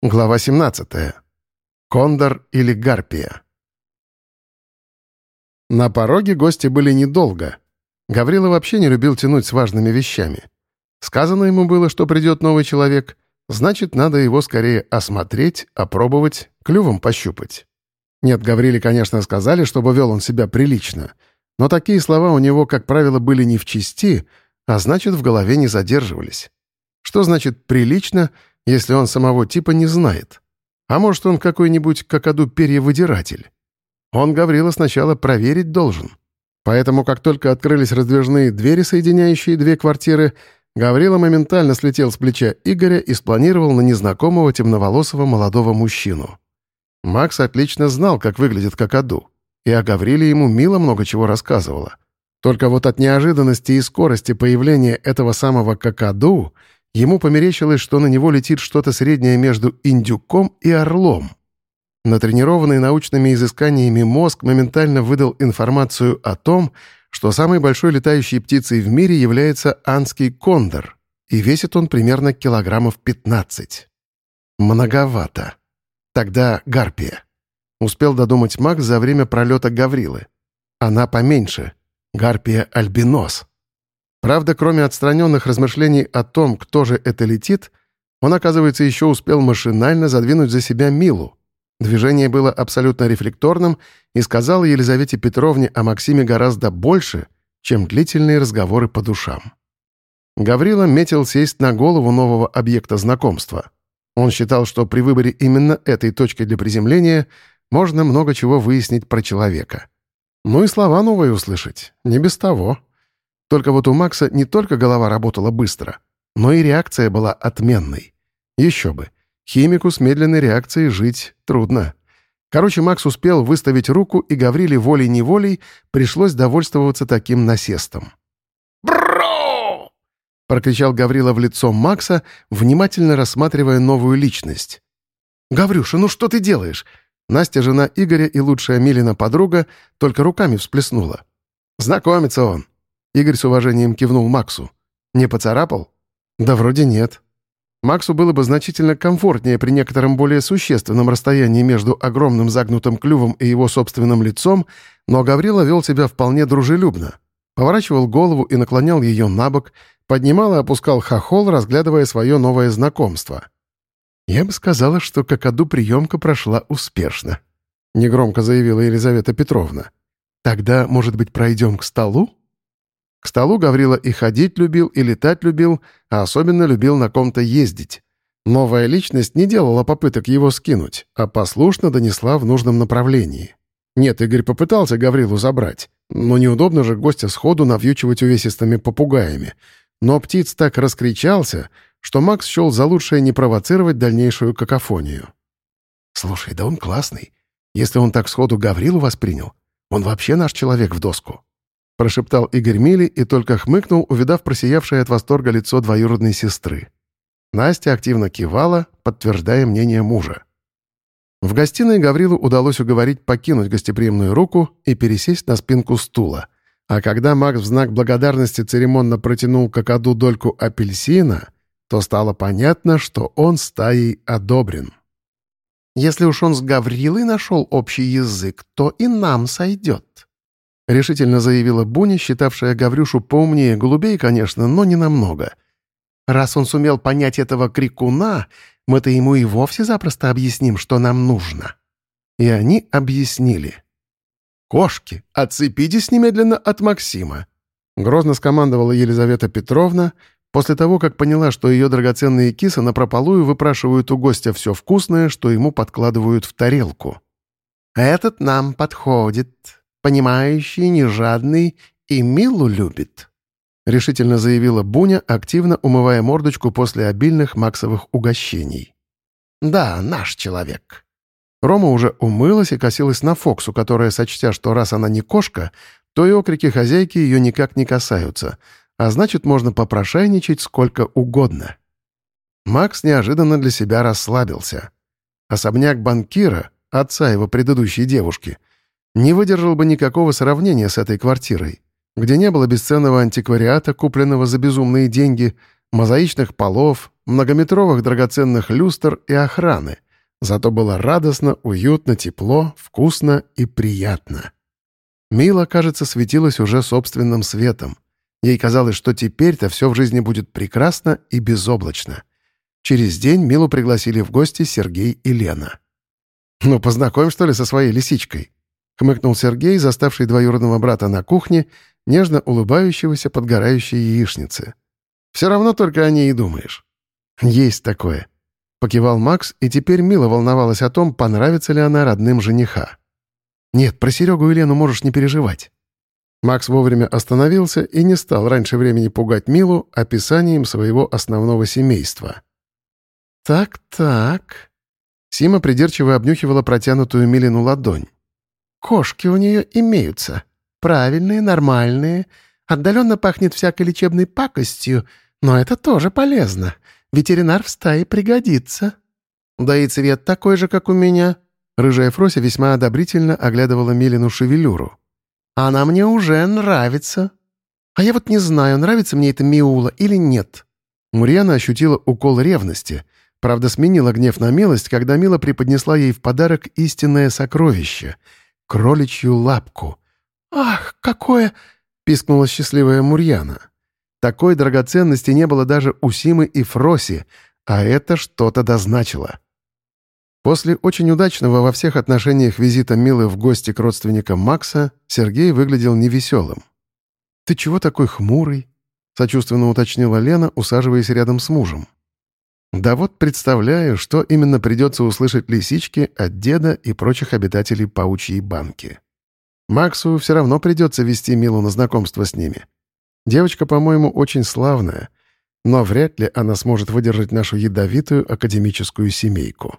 Глава 17. Кондор или Гарпия. На пороге гости были недолго. Гаврила вообще не любил тянуть с важными вещами. Сказано ему было, что придет новый человек, значит, надо его скорее осмотреть, опробовать, клювом пощупать. Нет, Гавриле, конечно, сказали, чтобы вел он себя прилично, но такие слова у него, как правило, были не в чести, а значит, в голове не задерживались. Что значит «прилично», если он самого типа не знает? А может, он какой-нибудь какаду перьевыдиратель? Он Гаврила сначала проверить должен. Поэтому, как только открылись раздвижные двери, соединяющие две квартиры, Гаврила моментально слетел с плеча Игоря и спланировал на незнакомого темноволосого молодого мужчину. Макс отлично знал, как выглядит какаду, и о Гавриле ему мило много чего рассказывала. Только вот от неожиданности и скорости появления этого самого какаду — Ему померещилось, что на него летит что-то среднее между индюком и орлом. Натренированный научными изысканиями мозг моментально выдал информацию о том, что самой большой летающей птицей в мире является анский кондор, и весит он примерно килограммов 15. Многовато. Тогда гарпия. Успел додумать Макс за время пролета Гаврилы. Она поменьше. Гарпия альбинос. Правда, кроме отстраненных размышлений о том, кто же это летит, он, оказывается, еще успел машинально задвинуть за себя Милу. Движение было абсолютно рефлекторным и сказал Елизавете Петровне о Максиме гораздо больше, чем длительные разговоры по душам. Гаврила метил сесть на голову нового объекта знакомства. Он считал, что при выборе именно этой точки для приземления можно много чего выяснить про человека. Ну и слова новые услышать, не без того. Только вот у Макса не только голова работала быстро, но и реакция была отменной. Еще бы. Химику с медленной реакцией жить трудно. Короче, Макс успел выставить руку, и Гавриле волей-неволей пришлось довольствоваться таким насестом. «Бро!» — прокричал Гаврила в лицо Макса, внимательно рассматривая новую личность. «Гаврюша, ну что ты делаешь?» Настя, жена Игоря и лучшая Милина подруга, только руками всплеснула. «Знакомится он. Игорь с уважением кивнул Максу. «Не поцарапал?» «Да вроде нет». Максу было бы значительно комфортнее при некотором более существенном расстоянии между огромным загнутым клювом и его собственным лицом, но Гаврила вел себя вполне дружелюбно. Поворачивал голову и наклонял ее на бок, поднимал и опускал хохол, разглядывая свое новое знакомство. «Я бы сказала, что какаду приемка прошла успешно», — негромко заявила Елизавета Петровна. «Тогда, может быть, пройдем к столу?» К столу Гаврила и ходить любил, и летать любил, а особенно любил на ком-то ездить. Новая личность не делала попыток его скинуть, а послушно донесла в нужном направлении. Нет, Игорь попытался Гаврилу забрать, но неудобно же гостя сходу навьючивать увесистыми попугаями. Но птиц так раскричался, что Макс счел за лучшее не провоцировать дальнейшую какофонию. «Слушай, да он классный. Если он так сходу Гаврилу воспринял, он вообще наш человек в доску», прошептал Игорь Мили и только хмыкнул, увидав просиявшее от восторга лицо двоюродной сестры. Настя активно кивала, подтверждая мнение мужа. В гостиной Гаврилу удалось уговорить покинуть гостеприимную руку и пересесть на спинку стула. А когда Макс в знак благодарности церемонно протянул какаду дольку апельсина, то стало понятно, что он стаей одобрен. «Если уж он с Гаврилой нашел общий язык, то и нам сойдет», — решительно заявила Буня, считавшая Гаврюшу поумнее голубей, конечно, но не намного. «Раз он сумел понять этого крикуна, мы-то ему и вовсе запросто объясним, что нам нужно». И они объяснили. «Кошки, отцепитесь немедленно от Максима!» Грозно скомандовала Елизавета Петровна, после того, как поняла, что ее драгоценные кисы напропалую выпрашивают у гостя все вкусное, что ему подкладывают в тарелку. «Этот нам подходит», понимающий, нежадный и Милу любит», — решительно заявила Буня, активно умывая мордочку после обильных максовых угощений. «Да, наш человек». Рома уже умылась и косилась на Фоксу, которая, сочтя, что раз она не кошка, то и окрики хозяйки ее никак не касаются, а значит, можно попрошайничать сколько угодно. Макс неожиданно для себя расслабился. Особняк банкира, отца его предыдущей девушки, не выдержал бы никакого сравнения с этой квартирой, где не было бесценного антиквариата, купленного за безумные деньги, мозаичных полов, многометровых драгоценных люстр и охраны. Зато было радостно, уютно, тепло, вкусно и приятно. Мила, кажется, светилась уже собственным светом. Ей казалось, что теперь-то все в жизни будет прекрасно и безоблачно. Через день Милу пригласили в гости Сергей и Лена. «Ну, познакомь, что ли, со своей лисичкой?» — хмыкнул Сергей, заставший двоюродного брата на кухне, нежно улыбающегося подгорающей яичницы. «Все равно только о ней и думаешь». «Есть такое», — покивал Макс, и теперь Мила волновалась о том, понравится ли она родным жениха. «Нет, про Серегу и Лену можешь не переживать». Макс вовремя остановился и не стал раньше времени пугать Милу описанием своего основного семейства. «Так-так...» Сима придирчиво обнюхивала протянутую Милину ладонь. «Кошки у нее имеются. Правильные, нормальные. Отдаленно пахнет всякой лечебной пакостью, но это тоже полезно. Ветеринар в стае пригодится». «Да и цвет такой же, как у меня». Рыжая Фрося весьма одобрительно оглядывала Милину шевелюру. Она мне уже нравится. А я вот не знаю, нравится мне эта Миула или нет». Мурьяна ощутила укол ревности, правда, сменила гнев на милость, когда Мила преподнесла ей в подарок истинное сокровище — кроличью лапку. «Ах, какое!» — пискнула счастливая Мурьяна. Такой драгоценности не было даже у Симы и Фроси, а это что-то дозначило. После очень удачного во всех отношениях визита Милы в гости к родственникам Макса Сергей выглядел невеселым. «Ты чего такой хмурый?» — сочувственно уточнила Лена, усаживаясь рядом с мужем. «Да вот представляю, что именно придется услышать лисичке от деда и прочих обитателей паучьей банки. Максу все равно придется вести Милу на знакомство с ними. Девочка, по-моему, очень славная, но вряд ли она сможет выдержать нашу ядовитую академическую семейку».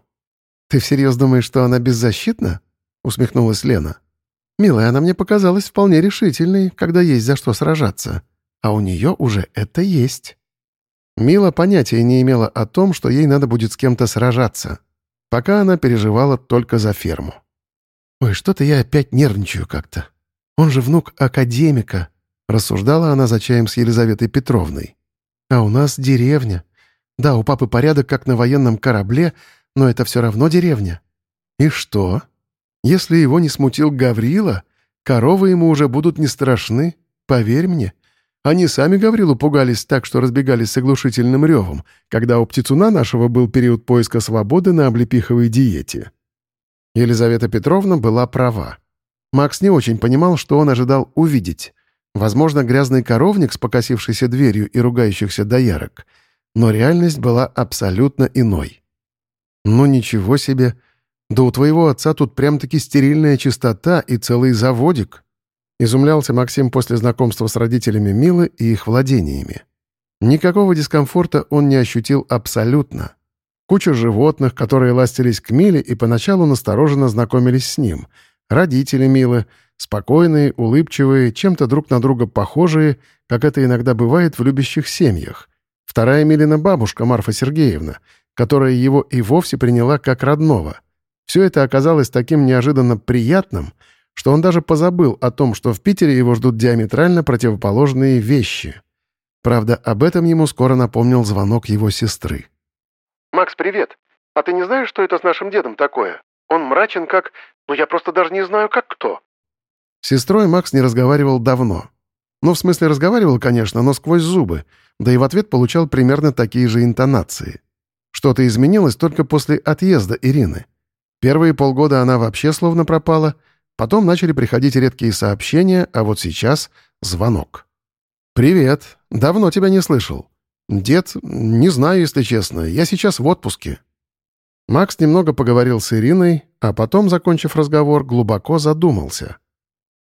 «Ты всерьез думаешь, что она беззащитна?» — усмехнулась Лена. «Милая, она мне показалась вполне решительной, когда есть за что сражаться. А у нее уже это есть». Мила понятия не имела о том, что ей надо будет с кем-то сражаться. Пока она переживала только за ферму. «Ой, что-то я опять нервничаю как-то. Он же внук академика», — рассуждала она за чаем с Елизаветой Петровной. «А у нас деревня. Да, у папы порядок, как на военном корабле, но это все равно деревня. И что? Если его не смутил Гаврила, коровы ему уже будут не страшны, поверь мне. Они сами Гаврилу пугались так, что разбегались с оглушительным ревом, когда у птицуна нашего был период поиска свободы на облепиховой диете. Елизавета Петровна была права. Макс не очень понимал, что он ожидал увидеть. Возможно, грязный коровник с покосившейся дверью и ругающихся доярок. Но реальность была абсолютно иной. «Ну ничего себе! Да у твоего отца тут прям-таки стерильная чистота и целый заводик!» Изумлялся Максим после знакомства с родителями Милы и их владениями. Никакого дискомфорта он не ощутил абсолютно. Куча животных, которые ластились к Миле и поначалу настороженно знакомились с ним. Родители Милы, спокойные, улыбчивые, чем-то друг на друга похожие, как это иногда бывает в любящих семьях. Вторая Милина бабушка, Марфа Сергеевна, которая его и вовсе приняла как родного. Все это оказалось таким неожиданно приятным, что он даже позабыл о том, что в Питере его ждут диаметрально противоположные вещи. Правда, об этом ему скоро напомнил звонок его сестры. «Макс, привет. А ты не знаешь, что это с нашим дедом такое? Он мрачен как... Ну, я просто даже не знаю, как кто». С сестрой Макс не разговаривал давно. Ну, в смысле, разговаривал, конечно, но сквозь зубы, да и в ответ получал примерно такие же интонации. Что-то изменилось только после отъезда Ирины. Первые полгода она вообще словно пропала, потом начали приходить редкие сообщения, а вот сейчас — звонок. «Привет. Давно тебя не слышал. Дед, не знаю, если честно, я сейчас в отпуске». Макс немного поговорил с Ириной, а потом, закончив разговор, глубоко задумался.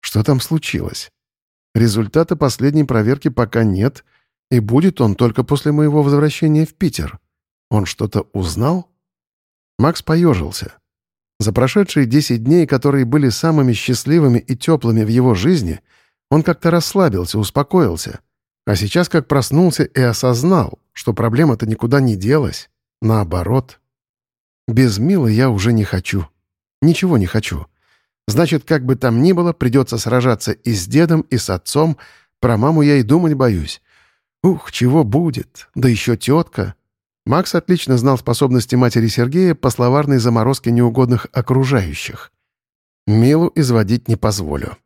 Что там случилось? Результата последней проверки пока нет, и будет он только после моего возвращения в Питер. Он что-то узнал? Макс поежился. За прошедшие десять дней, которые были самыми счастливыми и теплыми в его жизни, он как-то расслабился, успокоился. А сейчас как проснулся и осознал, что проблема-то никуда не делась. Наоборот. Без Милы я уже не хочу. Ничего не хочу. Значит, как бы там ни было, придется сражаться и с дедом, и с отцом. Про маму я и думать боюсь. Ух, чего будет? Да еще тетка. Макс отлично знал способности матери Сергея по словарной заморозке неугодных окружающих. Милу изводить не позволю.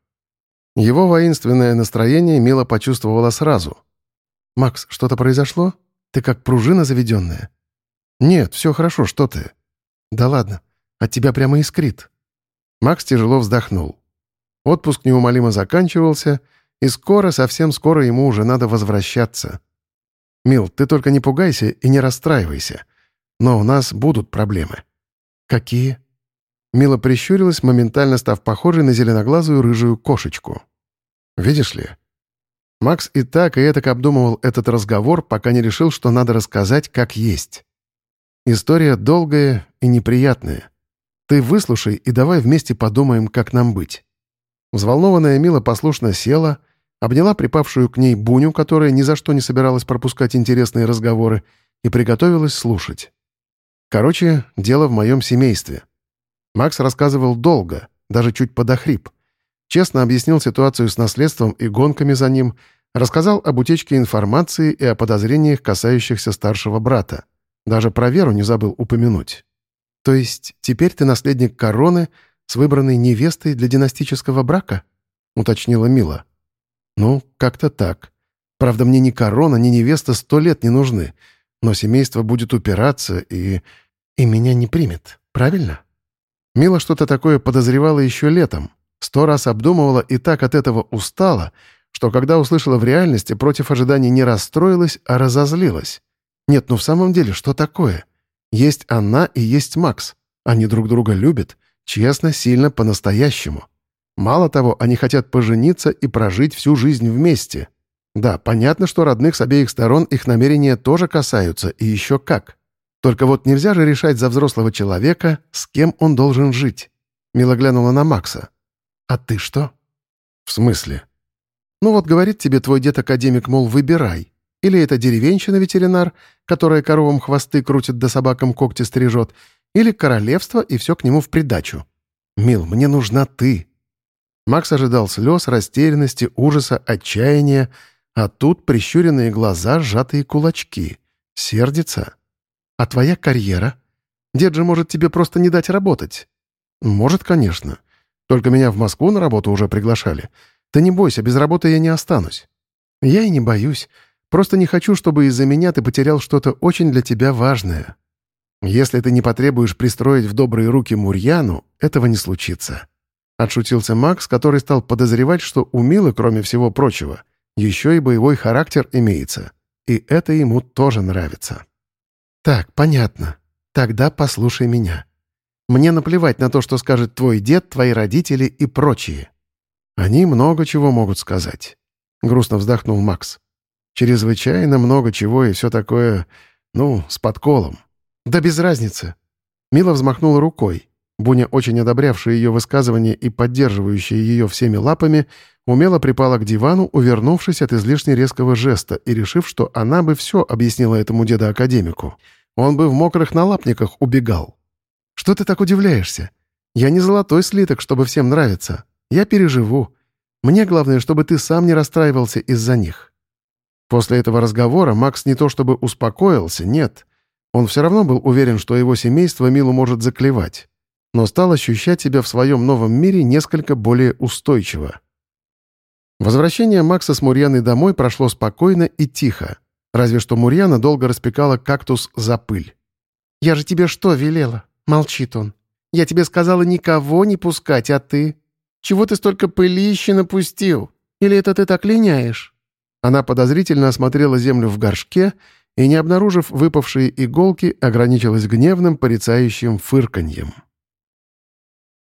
Его воинственное настроение Мила почувствовала сразу. «Макс, что-то произошло? Ты как пружина заведенная?» «Нет, все хорошо, что ты?» «Да ладно, от тебя прямо искрит». Макс тяжело вздохнул. Отпуск неумолимо заканчивался, и скоро, совсем скоро ему уже надо возвращаться. «Мил, ты только не пугайся и не расстраивайся. Но у нас будут проблемы». «Какие?» Мила прищурилась, моментально став похожей на зеленоглазую рыжую кошечку. «Видишь ли?» Макс и так, и этак обдумывал этот разговор, пока не решил, что надо рассказать, как есть. История долгая и неприятная. Ты выслушай и давай вместе подумаем, как нам быть. Взволнованная Мила послушно села — обняла припавшую к ней Буню, которая ни за что не собиралась пропускать интересные разговоры, и приготовилась слушать. Короче, дело в моем семействе. Макс рассказывал долго, даже чуть подохрип. Честно объяснил ситуацию с наследством и гонками за ним, рассказал об утечке информации и о подозрениях, касающихся старшего брата. Даже про Веру не забыл упомянуть. То есть теперь ты наследник короны с выбранной невестой для династического брака? уточнила Мила. «Ну, как-то так. Правда, мне ни корона, ни невеста сто лет не нужны, но семейство будет упираться и... и меня не примет, правильно?» Мила что-то такое подозревала еще летом, сто раз обдумывала и так от этого устала, что когда услышала в реальности, против ожиданий не расстроилась, а разозлилась. Нет, ну в самом деле, что такое? Есть она и есть Макс. Они друг друга любят, честно, сильно, по-настоящему. Мало того, они хотят пожениться и прожить всю жизнь вместе. Да, понятно, что родных с обеих сторон их намерения тоже касаются, и еще как. Только вот нельзя же решать за взрослого человека, с кем он должен жить. Мила глянула на Макса. «А ты что?» «В смысле?» «Ну вот говорит тебе твой дед-академик, мол, выбирай. Или это деревенщина-ветеринар, которая коровам хвосты крутит да собакам когти стрижет, или королевство и все к нему в придачу. Мил, мне нужна ты, Макс ожидал слез, растерянности, ужаса, отчаяния, а тут прищуренные глаза, сжатые кулачки. Сердится. А твоя карьера? Дед же может тебе просто не дать работать. Может, конечно. Только меня в Москву на работу уже приглашали. Ты не бойся, без работы я не останусь. Я и не боюсь. Просто не хочу, чтобы из-за меня ты потерял что-то очень для тебя важное. Если ты не потребуешь пристроить в добрые руки Мурьяну, этого не случится. Отшутился Макс, который стал подозревать, что у Милы, кроме всего прочего, еще и боевой характер имеется. И это ему тоже нравится. «Так, понятно. Тогда послушай меня. Мне наплевать на то, что скажет твой дед, твои родители и прочие. Они много чего могут сказать», — грустно вздохнул Макс. «Чрезвычайно много чего и все такое, ну, с подколом». «Да без разницы». Мила взмахнула рукой. Буня, очень одобрявшая ее высказывание и поддерживающая ее всеми лапами, умело припала к дивану, увернувшись от излишне резкого жеста и решив, что она бы все объяснила этому деда-академику. Он бы в мокрых налапниках убегал. «Что ты так удивляешься? Я не золотой слиток, чтобы всем нравиться. Я переживу. Мне главное, чтобы ты сам не расстраивался из-за них». После этого разговора Макс не то чтобы успокоился, нет. Он все равно был уверен, что его семейство Милу может заклевать но стал ощущать себя в своем новом мире несколько более устойчиво. Возвращение Макса с Мурьяной домой прошло спокойно и тихо, разве что Мурьяна долго распекала кактус за пыль. «Я же тебе что велела?» — молчит он. «Я тебе сказала никого не пускать, а ты? Чего ты столько пылища напустил? Или это ты так линяешь?» Она подозрительно осмотрела землю в горшке и, не обнаружив выпавшие иголки, ограничилась гневным порицающим фырканьем.